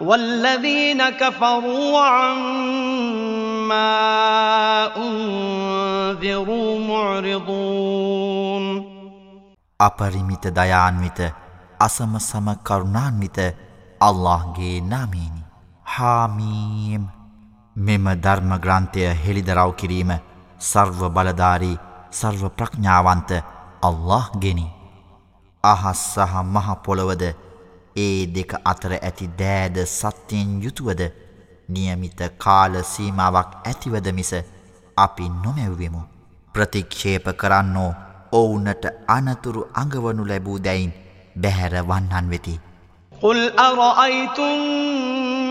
والذين كفروا عما أنذروا معرضون. අපරිමිත දයාන්විත අසමසම කරුණාන්විත අල්ලාහ්ගේ නාමයෙනි. හාමීම්. මෙම ධර්ම ග්‍රන්ථය හෙළිදරව් කිරීම සර්ව බලධාරී සර්ව ප්‍රඥාවන්ත අල්ලාහ් ගෙනි අහස් සහ මහ පොළොවද ඒ දෙක අතර ඇති දෑද සත්‍යයෙන් යුතුවද නියමිත කාල සීමාවක් ඇතිවද මිස අපි නොමැව්වෙමු. ප්‍රතික්ෂේප කරන්නෝ ඔවුනට අනතුරු අඟවනු ලැබූ දැයින් බැහැර වන්නන් වෙති. قل أرأيتم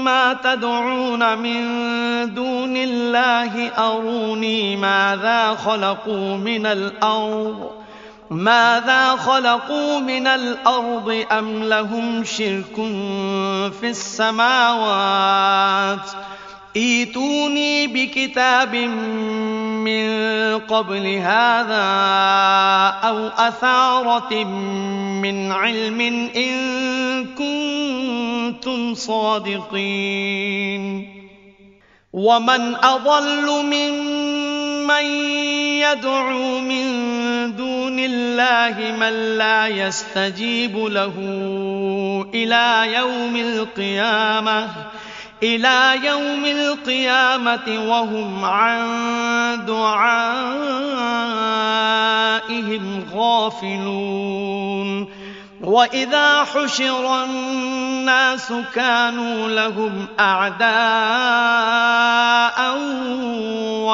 ما تدعون من دون الله أروني ماذا خلقوا من الأرض ماذا خلقوا من الأرض أم لهم شرك في السماوات؟ ايتوني بكتاب من قبل هذا أو أثارة من علم إن كنتم صادقين. ومن أضل ممن يدعو من دون الله من لا يستجيب له إلى يوم القيامة إلى يوم القيامة وهم عن دعائهم غافلون. وإذا حشر الناس كانوا لهم أعداء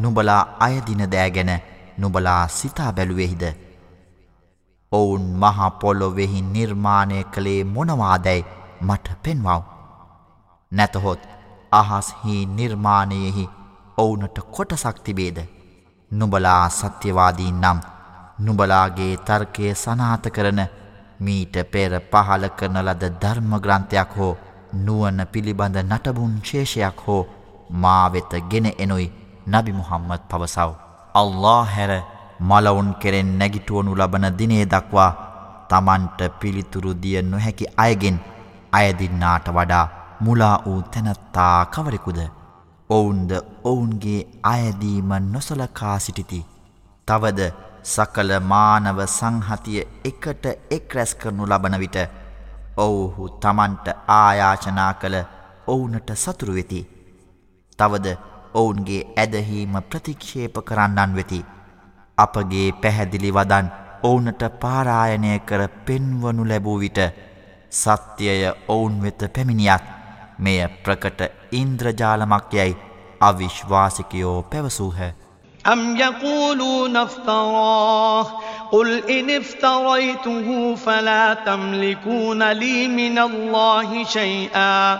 නුබලා අයදින දෑගැන නුබලා සිතා බැලුවෙහිද ඔවුන් මහපොලොවෙහි නිර්මාණය කළේ මොනවාදැයි මට පෙන්වව්. නැතහොත් අහස්හි නිර්මාණයෙහි ඔවුනට කොටසක් තිබේද. නුබලා සත්‍යවාදී නම් නුබලාගේ තර්කය සනාත කරන මීට පෙර පහල කරන ලද ධර්මග්‍රන්ථයක් හෝ නුවන පිළිබඳ නටබුන් ශේෂයක් හෝ මාවෙත ගෙන එනොයි නබි මුහම්මත් පවසව. අල්له හැර මලවුන් කෙරෙන් නැගිටුවනු ලබන දිනේ දක්වා තමන්ට පිළිතුරු දිය නොහැකි අයගෙන් අයදින්නාට වඩා මුලා වූ තැනැත්තා කවරෙකුද? ඔවුන්ද ඔවුන්ගේ අයදීම නොසලකා සිටිති. තවද සකල මානව සංහතිය එකට එක් රැස් කරනු ලබන විට ඔවුහු තමන්ට ආයාචනා කළ ඔවුනට සතුරු වෙති. තවද ඔවුන්ගේ ඇදහීම ප්‍රතික්ෂේප කරන්නන් වෙති අපගේ පැහැදිලි වදන් ඔවුනට පාරායනය කර පෙන්වනු ලැබූ විට සත්‍යය ඔවුන් වෙත පැමිණියත් මෙය ප්‍රකට ඉන්ද්‍රජාලමක් යැයි අවිශ්වාසිකයෝ පැවසූහ. أم يقولون افتراه قل إن افتريته فلا تملكون لي من الله شيئا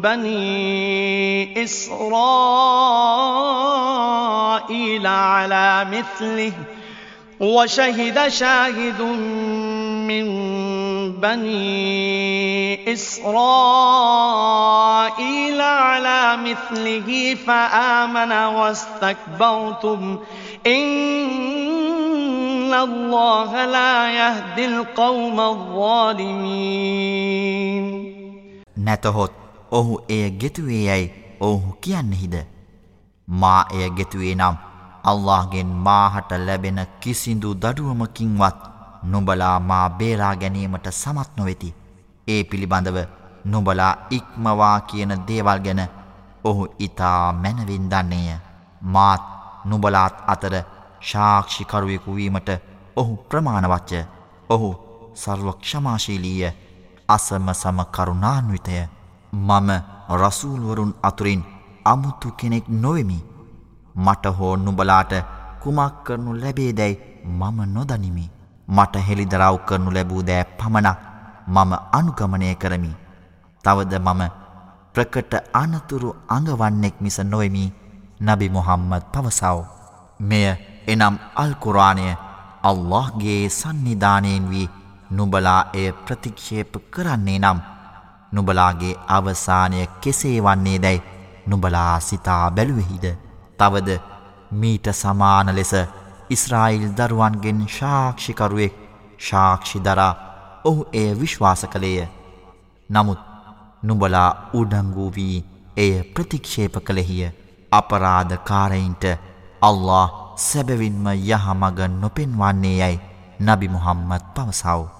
بني إسرائيل على مثله وشهد شاهد من بني إسرائيل على مثله فآمن واستكبرتم. إن الله لا يهدي القوم الظالمين. نتهت ඔහු එය ගෙතුවේ යැයි ඔහු කියන්නෙහිද මා එය ගෙතුවේ නම් අල්لهගෙන් මාහට ලැබෙන කිසිදු දඩුවමකින්වත් නුබලා මා බේරා ගැනීමට සමත් නොවෙති. ඒ පිළිබඳව නුබලා ඉක්මවා කියන දේවල් ගැන ඔහු ඉතා මැනවින් දන්නේය. මාත් නුබලාත් අතර ශාක්ෂිකරුවෙකු වීමට ඔහු ප්‍රමාණවච්චය. ඔහු සර්වක්ෂමාශීලීය අසම සම කරුණාන්විතය. මම රසූල්වරුන් අතුරින් අමුතු කෙනෙක් නොවෙමි. මට හෝ නුබලාට කුමක් කරනු ලැබේදැයි මම නොදනිමි. මට හෙළිදරව් කරනු ලැබූ දෑ පමණක් මම අනුගමනය කරමි. තවද මම ප්‍රකට අනතුරු අඟවන්නෙක් මිස නොවමි නබි මොහම්මද පවසව. මෙය එනම් අල්කුරාණය අල්لهගේ සන්නිධානයෙන් වී නුබලා එය ප්‍රතික්ෂේප කරන්නේ නම් නුබලාගේ අවසානය කෙසේ වන්නේ දැයි නුබලා සිතා බැලුවෙහිද. තවද මීට සමාන ලෙස ඉස්රායිල් දරුවන්ගෙන් ශාක්ෂිකරුවෙක් ශාක්ෂි දරා ඔහු එය විශ්වාස කළේය. නමුත් නුබලා උඩංගූ වී එය ප්‍රතික්ෂේප කළෙහිය අපරාධකාරයින්ට අල්له සැබවින්ම යහමග නොපෙන්වන්නේ යැයි නබි මුහම්මත් පවසව.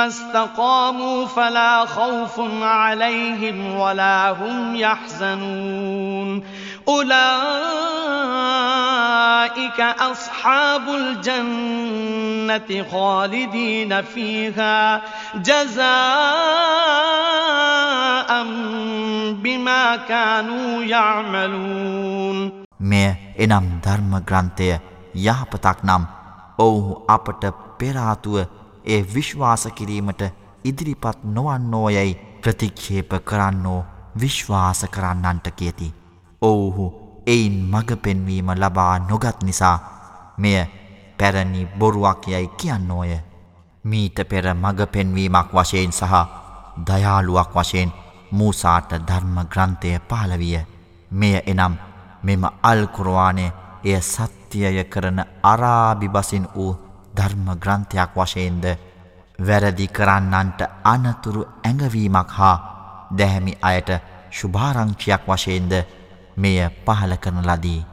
استقاموا فلا خوف عليهم ولا هم يحزنون أولئك أصحاب الجنة خالدين فيها جزاء بما كانوا يعملون මෙය එනම් ධර්ම ග්‍රන්ථය යහපතක් නම් ඔවුහු අපට පෙරාතුව ඒ විශ්වාස කිරීමට ඉදිරිපත් නොවන්නෝයැයි ප්‍රතික්ෂේප කරන්නෝ විශ්වාස කරන්නන්ට කියති. ඔවුහු එයින් මඟ පෙන්වීම ලබා නොගත් නිසා මෙය පැරණි බොරුවක් යැයි කියන්නෝය. මීට පෙර මඟ පෙන්වීමක් වශයෙන් සහ දයාළුවක් වශයෙන් මූසාට ධර්ම ග්‍රන්ථය පාලවිය. මෙය එනම් මෙම අල්කුරවානය එය සත්‍යය කරන අරාබි බසින් වූ ධර්ම ග්‍රන්ථයක් වශයෙන්ද වැරදි කරන්නන්ට අනතුරු ඇඟවීමක් හා දැහැමි අයට ශුභාරංචියක් වශයෙන්ද මෙය පහල කරන ලදී.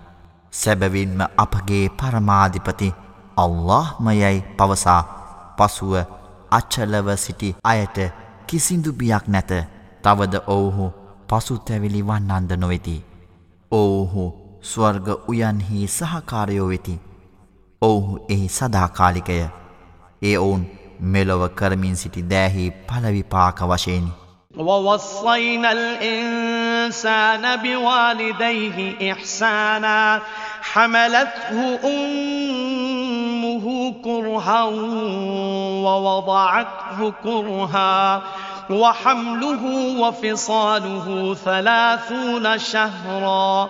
සැබවින්ම අපගේ පරමාධිපති අල්لهමයයි පවසා පසුව අච්චලව සිටි අයට කිසිදු බියක් නැත තවද ඔවුහු පසුතැවිලි වන්නන්ද නොවෙති. ඔවුහු ස්වර්ග උයන්හි සහකාරයෝ වෙති. ඔවුහු එහි සදාකාලිකය. ඒ ඔවුන් මෙලොව කරමින් සිටි දෑහි පලවිපාක වශයෙනි. ووصينا الإنسان بوالديه إحسانا حملته أمه كرها ووضعته كرها وحمله وفصاله ثلاثون شهرا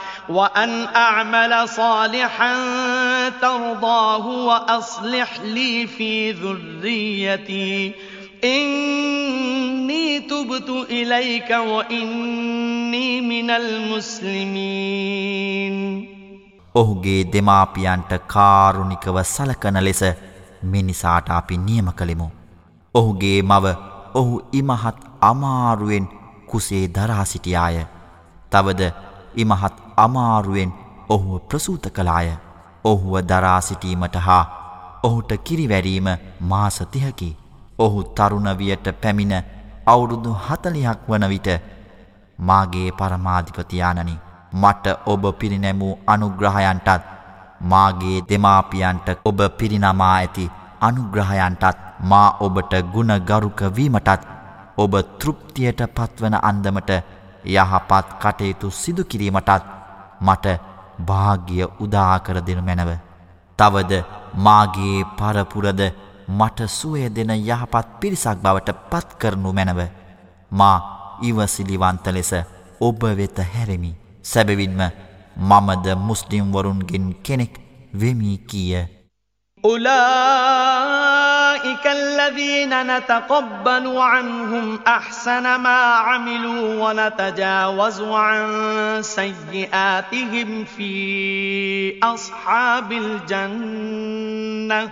وأن أعمل صالحا ترضاه وأصلح لي في ذريتي إني تبت إليك وإني من المسلمين ඔහුගේ දෙමාපියන්ට කාරුණිකව සලකන ලෙස මිනිසාට අපි නියම කළෙමු. ඔහුගේ මව ඔහු ඉමහත් අමාරුවෙන් කුසේ දරා සිටියාය. තවද ඉමහත් අමාරුවෙන් ඔහුව ප්‍රසූත කලාය. ඔහුව දරා සිටීමට හා ඔහුට කිරිවැරීම මාසතිහකි. ඔහු තරුණවියට පැමිණ අවුරුදු හතලියක් වන විට මාගේ පරමාධිපතියානනි මට ඔබ පිරිනැමූ අනුග්‍රහයන්ටත් මාගේ දෙමාපියන්ට ඔබ පිරිනමා ඇති අනුග්‍රහයන්ටත් මා ඔබට ගුණගරුකවීමටත් ඔබ තෘප්තියට පත්වන අන්දමට යහපත් කටයුතු සිදුකිරීමටත් මට භාග්‍ය උදාකර දෙනු මැනව. තවද මාගේ පරපුරද මට සුවය දෙන යහපත් පිරිසක් බවට පත් කරනු මැනව. මා ඉවසිලිවන්ත ලෙස ඔබ වෙත හැරමි. සැබවින්ම මමද මුස්ලිම්වරුන්ගෙන් කෙනෙක් වෙමී කීය. أولئك الذين نتقبل عنهم أحسن ما عملوا ونتجاوز عن سيئاتهم في أصحاب الجنة.